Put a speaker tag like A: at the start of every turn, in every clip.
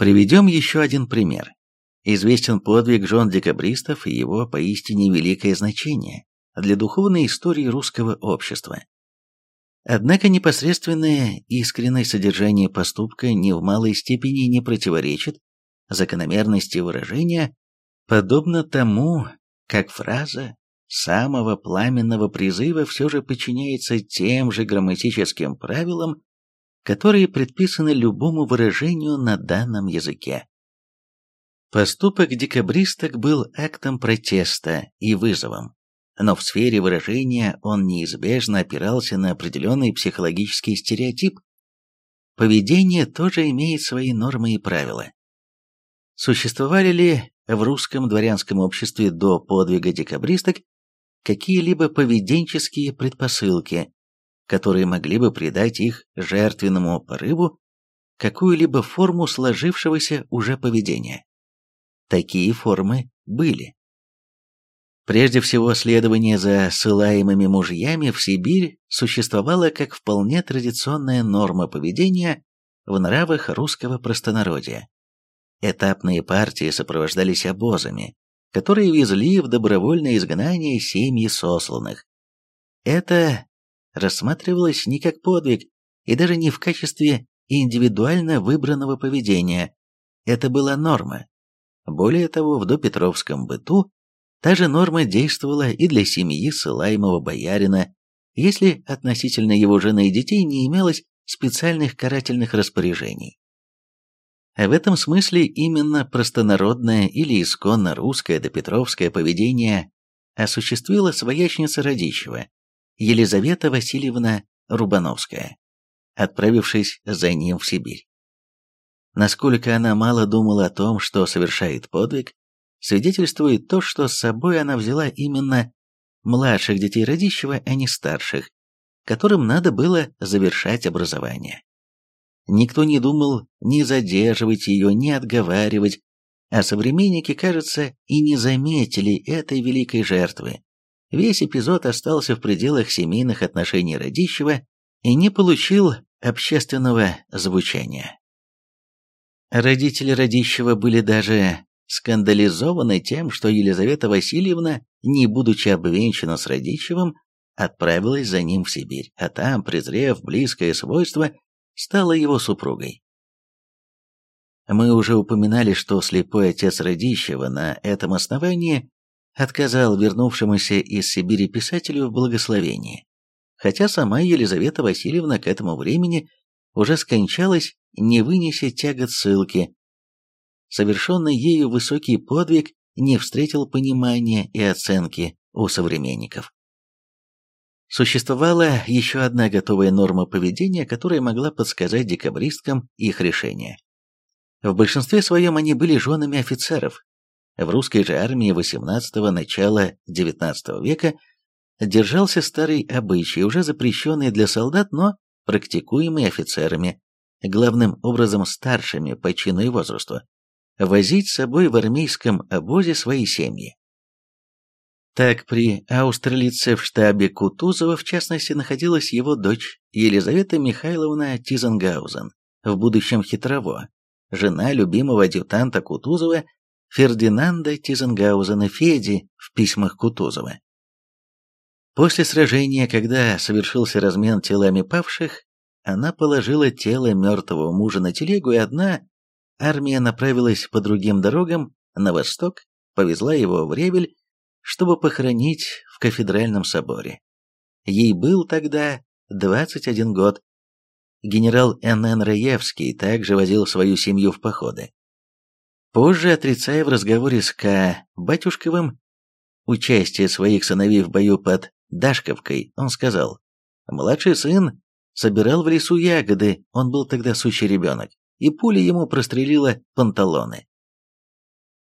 A: Приведем еще один пример. Известен подвиг жен декабристов и его поистине великое значение для духовной истории русского общества. Однако непосредственное искреннее содержание поступка ни в малой степени не противоречит закономерности выражения, подобно тому, как фраза самого пламенного призыва все же подчиняется тем же грамматическим правилам, которые предписаны любому выражению на данном языке. Поступок декабристок был актом протеста и вызовом но в сфере выражения он неизбежно опирался на определенный психологический стереотип. Поведение тоже имеет свои нормы и правила. Существовали ли в русском дворянском обществе до подвига декабристок какие-либо поведенческие предпосылки, которые могли бы придать их жертвенному порыву какую-либо форму сложившегося уже поведения? Такие формы были. Прежде всего, следование за ссылаемыми мужьями в Сибирь существовало как вполне традиционная норма поведения в нравах русского простонародья. Этапные партии сопровождались обозами, которые везли в добровольное изгнание семьи сосланных. Это рассматривалось не как подвиг и даже не в качестве индивидуально выбранного поведения. Это была норма. Более того, в допетровском быту Та же норма действовала и для семьи ссылаемого боярина, если относительно его жены и детей не имелось специальных карательных распоряжений. В этом смысле именно простонародное или исконно русское допетровское поведение осуществила своячница Радищева, Елизавета Васильевна Рубановская, отправившись за ним в Сибирь. Насколько она мало думала о том, что совершает подвиг, свидетельствует то, что с собой она взяла именно младших детей Радищева, а не старших, которым надо было завершать образование. Никто не думал ни задерживать ее, ни отговаривать, а современники, кажется, и не заметили этой великой жертвы. Весь эпизод остался в пределах семейных отношений Радищева и не получил общественного звучания. Родители Радищева были даже скандализованы тем, что Елизавета Васильевна, не будучи обвенчана с Радищевым, отправилась за ним в Сибирь, а там, презрев близкое свойство, стала его супругой. Мы уже упоминали, что слепой отец Радищева на этом основании отказал вернувшемуся из Сибири писателю в благословении, хотя сама Елизавета Васильевна к этому времени уже скончалась, не вынеся тягот ссылки, совершенный ею высокий подвиг не встретил понимания и оценки у современников. Существовала еще одна готовая норма поведения, которая могла подсказать декабристкам их решение. В большинстве своем они были женами офицеров. В русской же армии XVIII – начала XIX века держался старый обычай, уже запрещенный для солдат, но практикуемый офицерами, главным образом старшими по чину и возрасту, возить с собой в армейском обозе свои семьи. Так при Аустерлице в штабе Кутузова, в частности, находилась его дочь Елизавета Михайловна Тизенгаузен, в будущем Хитрово, жена любимого адъютанта Кутузова Фердинанда Тизенгаузена Феди в письмах Кутузова. После сражения, когда совершился размен телами павших, она положила тело мертвого мужа на телегу и одна армия направилась по другим дорогам на восток, повезла его в Ревель, чтобы похоронить в кафедральном соборе. Ей был тогда 21 год. Генерал Н.Н. Раевский также возил свою семью в походы. Позже, отрицая в разговоре с К. Батюшковым участие своих сыновей в бою под Дашковкой, он сказал, «Младший сын собирал в лесу ягоды, он был тогда сущий ребенок и пуля ему прострелила панталоны.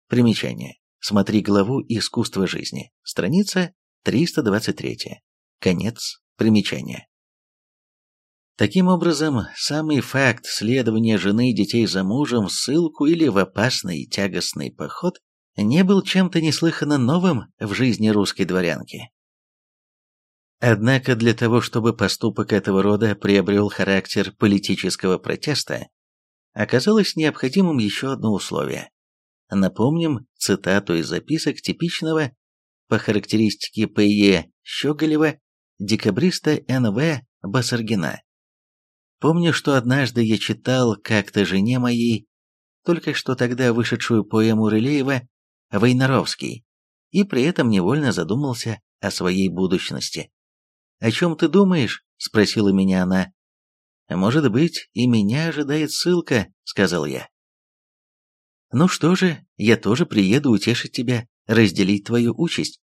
A: Примечание. Смотри главу «Искусство жизни». Страница 323. Конец примечания. Таким образом, самый факт следования жены и детей за мужем в ссылку или в опасный тягостный поход не был чем-то неслыханно новым в жизни русской дворянки. Однако для того, чтобы поступок этого рода приобрел характер политического протеста, оказалось необходимым еще одно условие. Напомним цитату из записок типичного по характеристике П.Е. Щеголева декабриста Н.В. Басаргина. Помню, что однажды я читал как-то жене моей, только что тогда вышедшую поэму Рылеева «Войнаровский», и при этом невольно задумался о своей будущности. «О чем ты думаешь?» — спросила меня она. «Может быть, и меня ожидает ссылка», — сказал я. «Ну что же, я тоже приеду утешить тебя, разделить твою участь.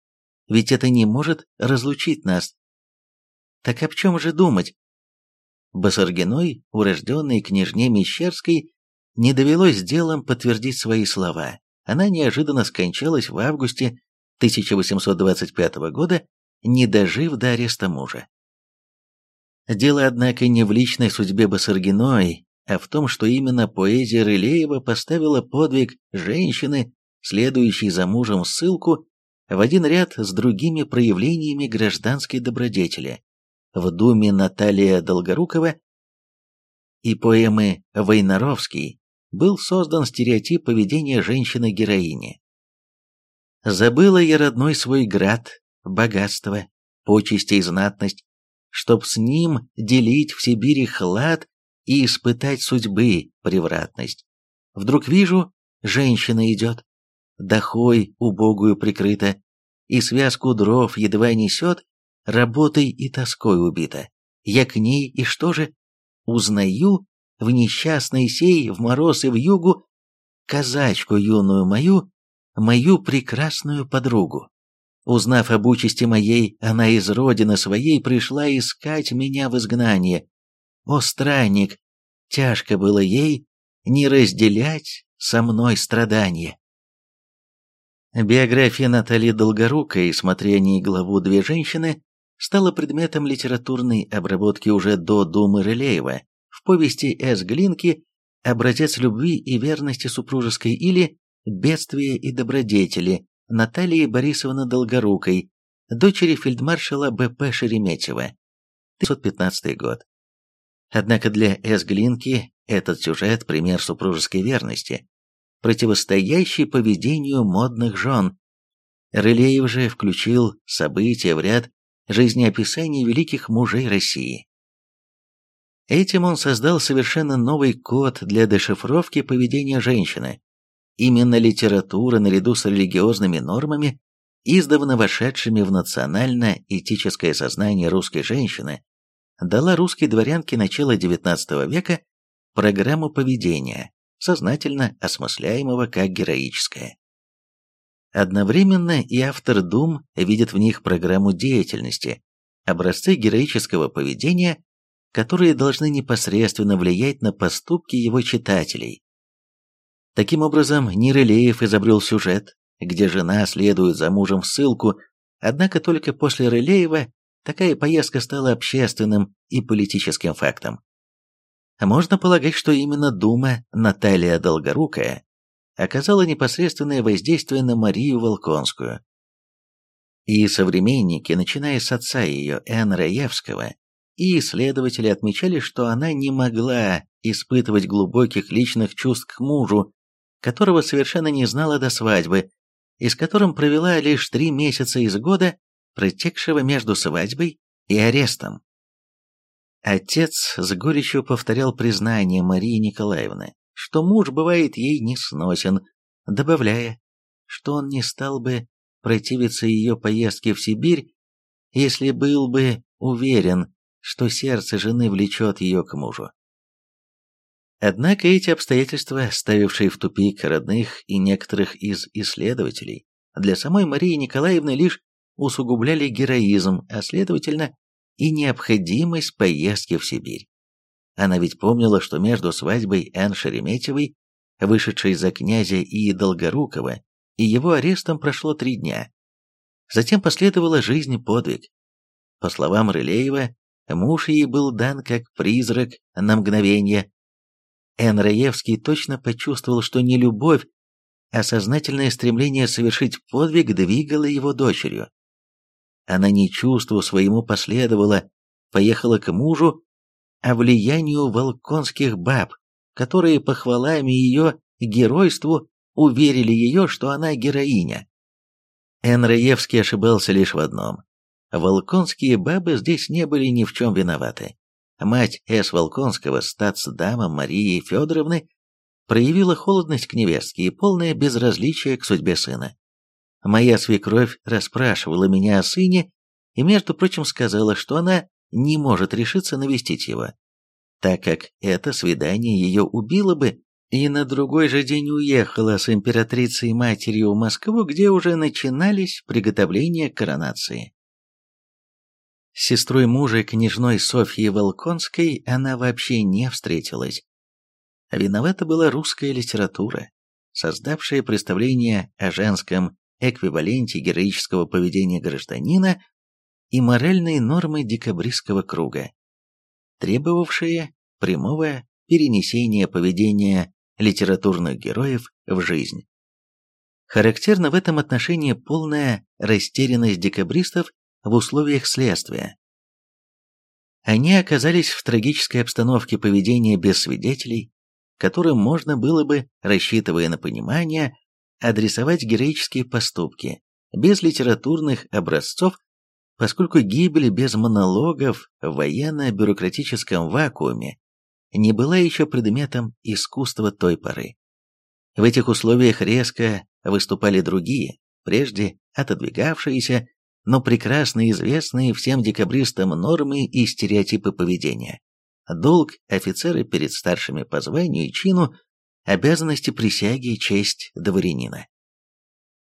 A: Ведь это не может разлучить нас». «Так об чем же думать?» Басаргиной, урожденной княжне Мещерской, не довелось делом подтвердить свои слова. Она неожиданно скончалась в августе 1825 года, не дожив до ареста мужа. Дело, однако, не в личной судьбе Басаргиной, а в том, что именно поэзия Рылеева поставила подвиг женщины, следующей за мужем ссылку, в один ряд с другими проявлениями гражданской добродетели. В Думе Наталья Долгорукова и поэмы «Войнаровский» был создан стереотип поведения женщины-героини. «Забыла я родной свой град, богатство, почести и знатность, чтоб с ним делить в Сибири хлад и испытать судьбы превратность. Вдруг вижу, женщина идет, дохой убогую прикрыта, и связку дров едва несет, работой и тоской убита. Я к ней, и что же? Узнаю в несчастной сей, в мороз и в югу, казачку юную мою, мою прекрасную подругу. Узнав об участи моей, она из родины своей пришла искать меня в изгнание. О, странник, тяжко было ей не разделять со мной страдания. Биография Натальи Долгорукой, смотря не главу «Две женщины», стала предметом литературной обработки уже до Думы Рылеева в повести С. Глинки «Образец любви и верности супружеской» или «Бедствия и добродетели» Натальи Борисовны Долгорукой, дочери фельдмаршала Б.П. Шереметьева, 1915 год. Однако для С. Глинки этот сюжет – пример супружеской верности, противостоящий поведению модных жен. Рылеев же включил события в ряд жизнеописаний великих мужей России. Этим он создал совершенно новый код для дешифровки поведения женщины, Именно литература, наряду с религиозными нормами, издавна вошедшими в национально-этическое сознание русской женщины, дала русской дворянке начала XIX века программу поведения, сознательно осмысляемого как героическое. Одновременно и автор Дум видит в них программу деятельности, образцы героического поведения, которые должны непосредственно влиять на поступки его читателей, Таким образом, Нерылеев изобрел сюжет, где жена следует за мужем в ссылку, однако только после Рылеева такая поездка стала общественным и политическим фактом. Можно полагать, что именно Дума Наталья Долгорукая оказала непосредственное воздействие на Марию Волконскую. И современники, начиная с отца ее, Н. Раевского, и исследователи отмечали, что она не могла испытывать глубоких личных чувств к мужу, которого совершенно не знала до свадьбы, и с которым провела лишь три месяца из года, протекшего между свадьбой и арестом. Отец с горечью повторял признание Марии Николаевны, что муж бывает ей несносен, добавляя, что он не стал бы противиться ее поездке в Сибирь, если был бы уверен, что сердце жены влечет ее к мужу. Однако эти обстоятельства, ставившие в тупик родных и некоторых из исследователей, для самой Марии Николаевны лишь усугубляли героизм, а следовательно и необходимость поездки в Сибирь. Она ведь помнила, что между свадьбой Н. Шереметьевой, вышедшей за князя И. Долгорукова, и его арестом прошло три дня. Затем последовала жизнь-подвиг. По словам Рылеева, муж ей был дан как призрак на мгновение, Н. Раевский точно почувствовал, что не любовь, а сознательное стремление совершить подвиг двигало его дочерью. Она не чувству своему последовала, поехала к мужу, а влиянию волконских баб, которые похвалами ее геройству уверили ее, что она героиня. Энраевский ошибался лишь в одном. Волконские бабы здесь не были ни в чем виноваты. Мать С. Волконского, статс-дама Марии Федоровны, проявила холодность к невестке и полное безразличие к судьбе сына. Моя свекровь расспрашивала меня о сыне и, между прочим, сказала, что она не может решиться навестить его, так как это свидание ее убило бы, и на другой же день уехала с императрицей-матерью в Москву, где уже начинались приготовления к коронации. С сестрой мужа, княжной Софьей Волконской, она вообще не встретилась. Виновата была русская литература, создавшая представление о женском эквиваленте героического поведения гражданина и моральные нормы декабристского круга, требовавшие прямого перенесения поведения литературных героев в жизнь. Характерна в этом отношении полная растерянность декабристов в условиях следствия. Они оказались в трагической обстановке поведения без свидетелей, которым можно было бы, рассчитывая на понимание, адресовать героические поступки, без литературных образцов, поскольку гибель без монологов в военно-бюрократическом вакууме не была еще предметом искусства той поры. В этих условиях резко выступали другие, прежде отодвигавшиеся, но прекрасно известные всем декабристам нормы и стереотипы поведения. Долг офицера перед старшими по званию и чину, обязанности присяги и честь дворянина.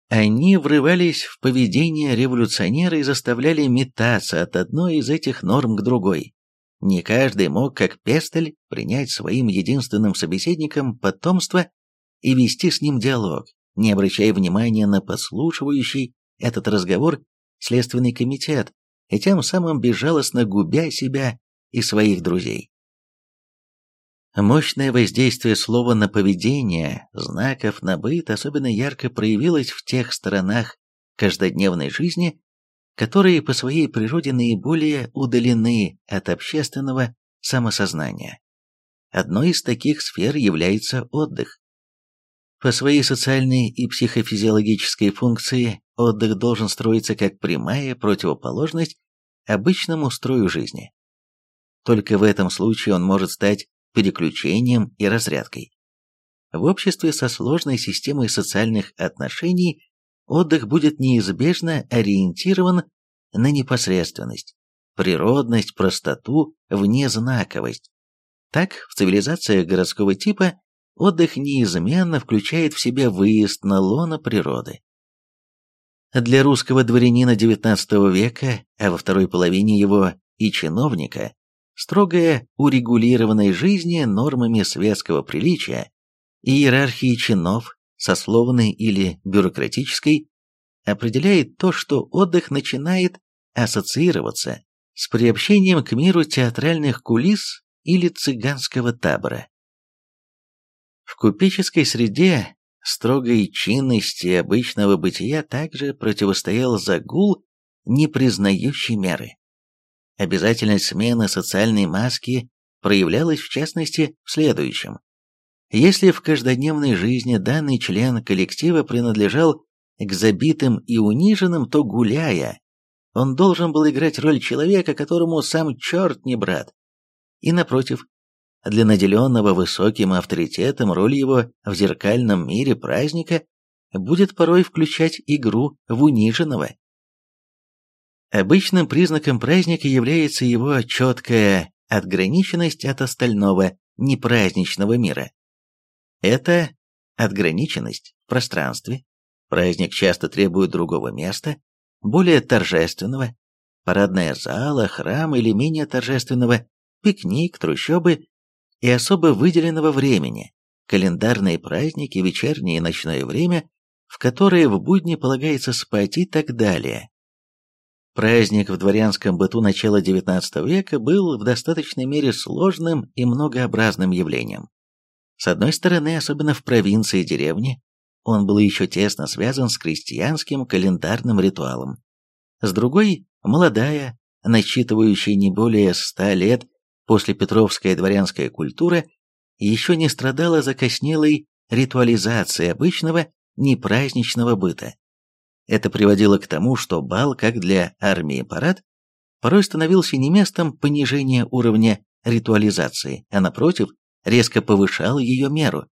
A: Они врывались в поведение революционера и заставляли метаться от одной из этих норм к другой. Не каждый мог, как Пестель, принять своим единственным собеседником потомство и вести с ним диалог, не обращая внимания на подслушивающий этот разговор Следственный комитет, и тем самым безжалостно губя себя и своих друзей. Мощное воздействие слова на поведение, знаков на быт особенно ярко проявилось в тех сторонах каждодневной жизни, которые по своей природе наиболее удалены от общественного самосознания. Одной из таких сфер является отдых. По своей социальной и психофизиологической функции отдых должен строиться как прямая противоположность обычному строю жизни. Только в этом случае он может стать переключением и разрядкой. В обществе со сложной системой социальных отношений отдых будет неизбежно ориентирован на непосредственность, природность, простоту, внезнаковость. Так, в цивилизациях городского типа отдых неизменно включает в себя выезд на лоно природы. Для русского дворянина XIX века, а во второй половине его и чиновника, строгая урегулированной жизни нормами светского приличия и иерархии чинов, сословной или бюрократической, определяет то, что отдых начинает ассоциироваться с приобщением к миру театральных кулис или цыганского табора. В купеческой среде строгой чинности обычного бытия также противостоял загул, не признающий меры. Обязательность смены социальной маски проявлялась в частности в следующем. Если в каждодневной жизни данный член коллектива принадлежал к забитым и униженным, то гуляя, он должен был играть роль человека, которому сам черт не брат. И напротив, для наделенного высоким авторитетом роль его в зеркальном мире праздника будет порой включать игру в униженного. Обычным признаком праздника является его четкая отграниченность от остального непраздничного мира. Это отграниченность в пространстве. Праздник часто требует другого места, более торжественного, парадная зала, храм или менее торжественного, пикник, трущобы и особо выделенного времени, календарные праздники, вечернее и ночное время, в которые в будни полагается спать и так далее. Праздник в дворянском быту начала XIX века был в достаточной мере сложным и многообразным явлением. С одной стороны, особенно в провинции и деревне, он был еще тесно связан с крестьянским календарным ритуалом. С другой, молодая, насчитывающая не более ста лет после Петровская дворянская культура еще не страдала закоснелой ритуализацией обычного непраздничного быта. Это приводило к тому, что бал, как для армии парад, порой становился не местом понижения уровня ритуализации, а напротив, резко повышал ее меру.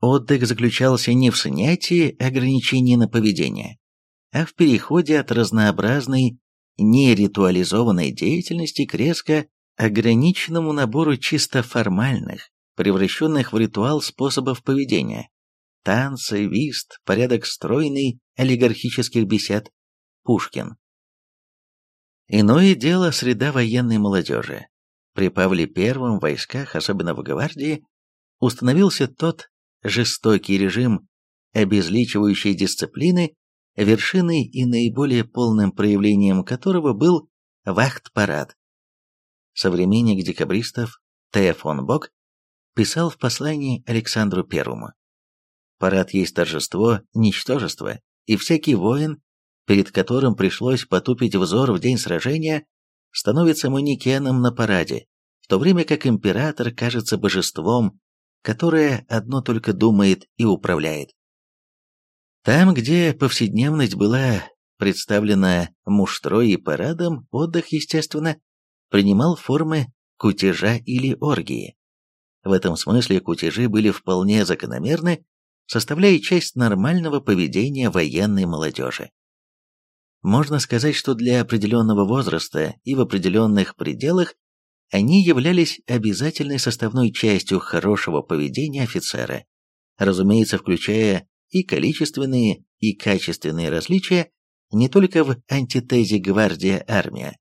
A: Отдых заключался не в снятии ограничений на поведение, а в переходе от разнообразной неритуализованной деятельности к резко ограниченному набору чисто формальных, превращенных в ритуал способов поведения. Танцы, вист, порядок стройный олигархических бесед. Пушкин. Иное дело среда военной молодежи. При Павле I в войсках, особенно в гвардии, установился тот жестокий режим обезличивающей дисциплины, вершиной и наиболее полным проявлением которого был вахт-парад. Современник декабристов Т. фон Бок писал в послании Александру Первому. Парад есть торжество ничтожества, и всякий воин, перед которым пришлось потупить взор в день сражения, становится манекеном на параде, в то время как император кажется божеством, которое одно только думает и управляет. Там, где повседневность была представлена муштрой и парадом, отдых, естественно, принимал формы кутежа или оргии. В этом смысле кутежи были вполне закономерны, составляя часть нормального поведения военной молодежи. Можно сказать, что для определенного возраста и в определенных пределах они являлись обязательной составной частью хорошего поведения офицера, разумеется, включая и количественные, и качественные различия не только в антитезе гвардия-армия,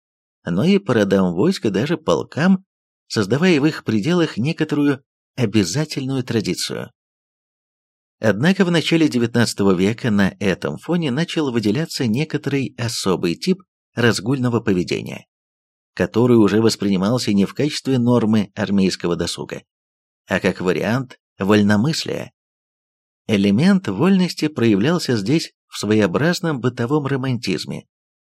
A: но и по родам войска даже полкам, создавая в их пределах некоторую обязательную традицию. Однако в начале XIX века на этом фоне начал выделяться некоторый особый тип разгульного поведения, который уже воспринимался не в качестве нормы армейского досуга, а как вариант вольномыслия. Элемент вольности проявлялся здесь в своеобразном бытовом романтизме,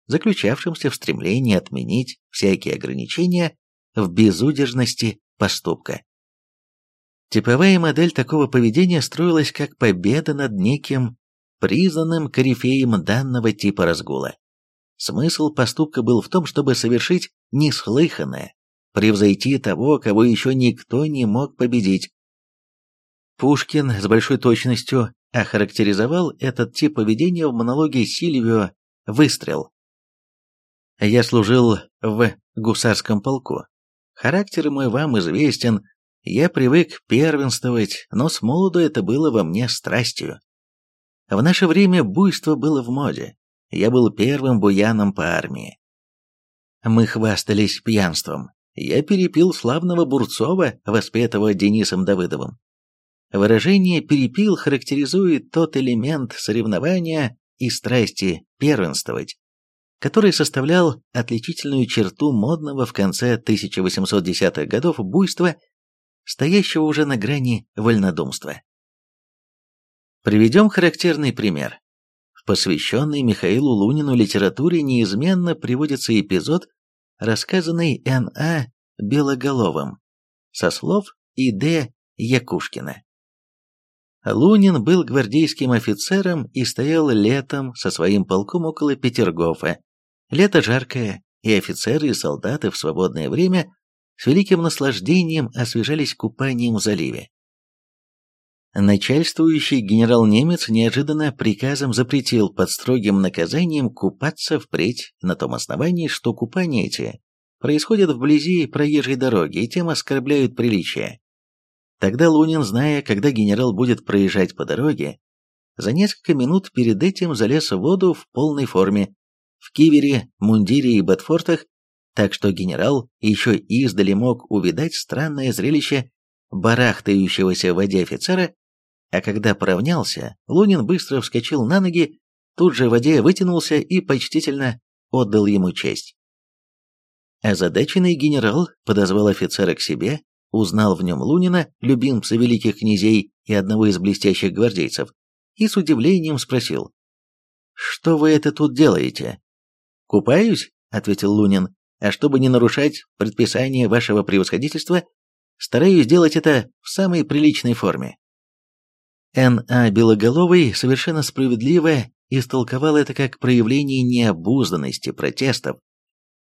A: заключавшемся в стремлении отменить всякие ограничения в безудержности поступка. Типовая модель такого поведения строилась как победа над неким признанным корифеем данного типа разгула. Смысл поступка был в том, чтобы совершить неслыханное, превзойти того, кого еще никто не мог победить. Пушкин с большой точностью охарактеризовал этот тип поведения в монологе Сильвио «Выстрел». «Я служил в гусарском полку. Характер мой вам известен, я привык первенствовать, но с молоду это было во мне страстью. В наше время буйство было в моде. Я был первым буяном по армии. Мы хвастались пьянством. Я перепил славного Бурцова, воспетого Денисом Давыдовым. Выражение «перепил» характеризует тот элемент соревнования и страсти первенствовать, который составлял отличительную черту модного в конце 1810-х годов буйства стоящего уже на грани вольнодумства. Приведем характерный пример. В посвященной Михаилу Лунину литературе неизменно приводится эпизод, рассказанный Н.А. Белоголовым, со слов И.Д. Якушкина. Лунин был гвардейским офицером и стоял летом со своим полком около Петергофа. Лето жаркое, и офицеры и солдаты в свободное время с великим наслаждением освежались купанием в заливе. Начальствующий генерал-немец неожиданно приказом запретил под строгим наказанием купаться впредь на том основании, что купания эти происходят вблизи проезжей дороги и тем оскорбляют приличие. Тогда Лунин, зная, когда генерал будет проезжать по дороге, за несколько минут перед этим залез в воду в полной форме, в кивере, мундире и ботфортах, так что генерал еще издали мог увидать странное зрелище барахтающегося в воде офицера, а когда поравнялся, Лунин быстро вскочил на ноги, тут же в воде вытянулся и почтительно отдал ему честь. Озадаченный генерал подозвал офицера к себе, узнал в нем Лунина, любимца великих князей и одного из блестящих гвардейцев, и с удивлением спросил, «Что вы это тут делаете?» «Купаюсь», — ответил Лунин, а чтобы не нарушать предписание вашего превосходительства, Стараюсь сделать это в самой приличной форме. Н.А. Белоголовый совершенно справедливо истолковал это как проявление необузданности протестов.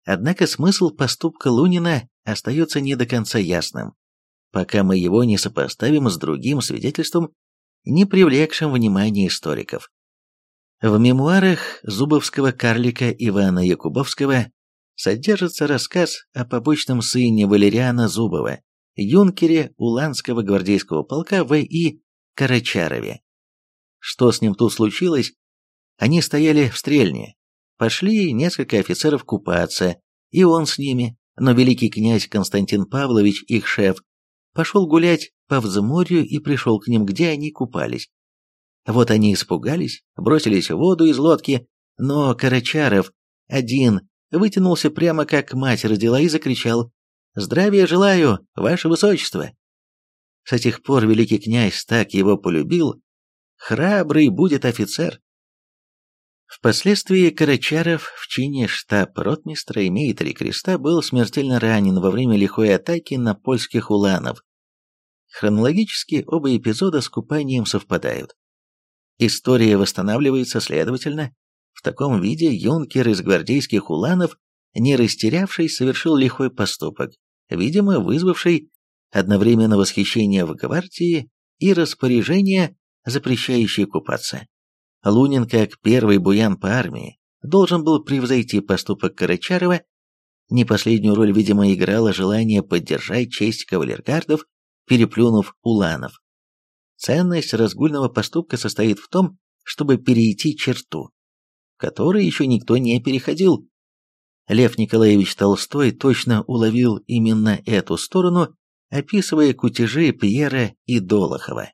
A: Однако смысл поступка Лунина остается не до конца ясным, пока мы его не сопоставим с другим свидетельством, не привлекшим внимания историков. В мемуарах зубовского карлика Ивана Якубовского содержится рассказ о побочном сыне Валериана Зубова, юнкере Уланского гвардейского полка В.И. Карачарове. Что с ним тут случилось? Они стояли в стрельне. Пошли несколько офицеров купаться, и он с ними, но великий князь Константин Павлович, их шеф, пошел гулять по взморью и пришел к ним, где они купались. Вот они испугались, бросились в воду из лодки, но Карачаров один вытянулся прямо как мать родила и закричал «Здравия желаю, ваше высочество!» С тех пор великий князь так его полюбил, храбрый будет офицер. Впоследствии Карачаров в чине штаб-ротмистра имея три креста был смертельно ранен во время лихой атаки на польских уланов. Хронологически оба эпизода с купанием совпадают. История восстанавливается, следовательно, в таком виде юнкер из гвардейских уланов, не растерявшись, совершил лихой поступок, видимо, вызвавший одновременно восхищение в гвардии и распоряжение, запрещающее купаться. Лунин, как первый буян по армии, должен был превзойти поступок Карачарова, не последнюю роль, видимо, играло желание поддержать честь кавалергардов, переплюнув уланов. Ценность разгульного поступка состоит в том, чтобы перейти черту, которой еще никто не переходил. Лев Николаевич Толстой точно уловил именно эту сторону, описывая кутежи Пьера и Долохова.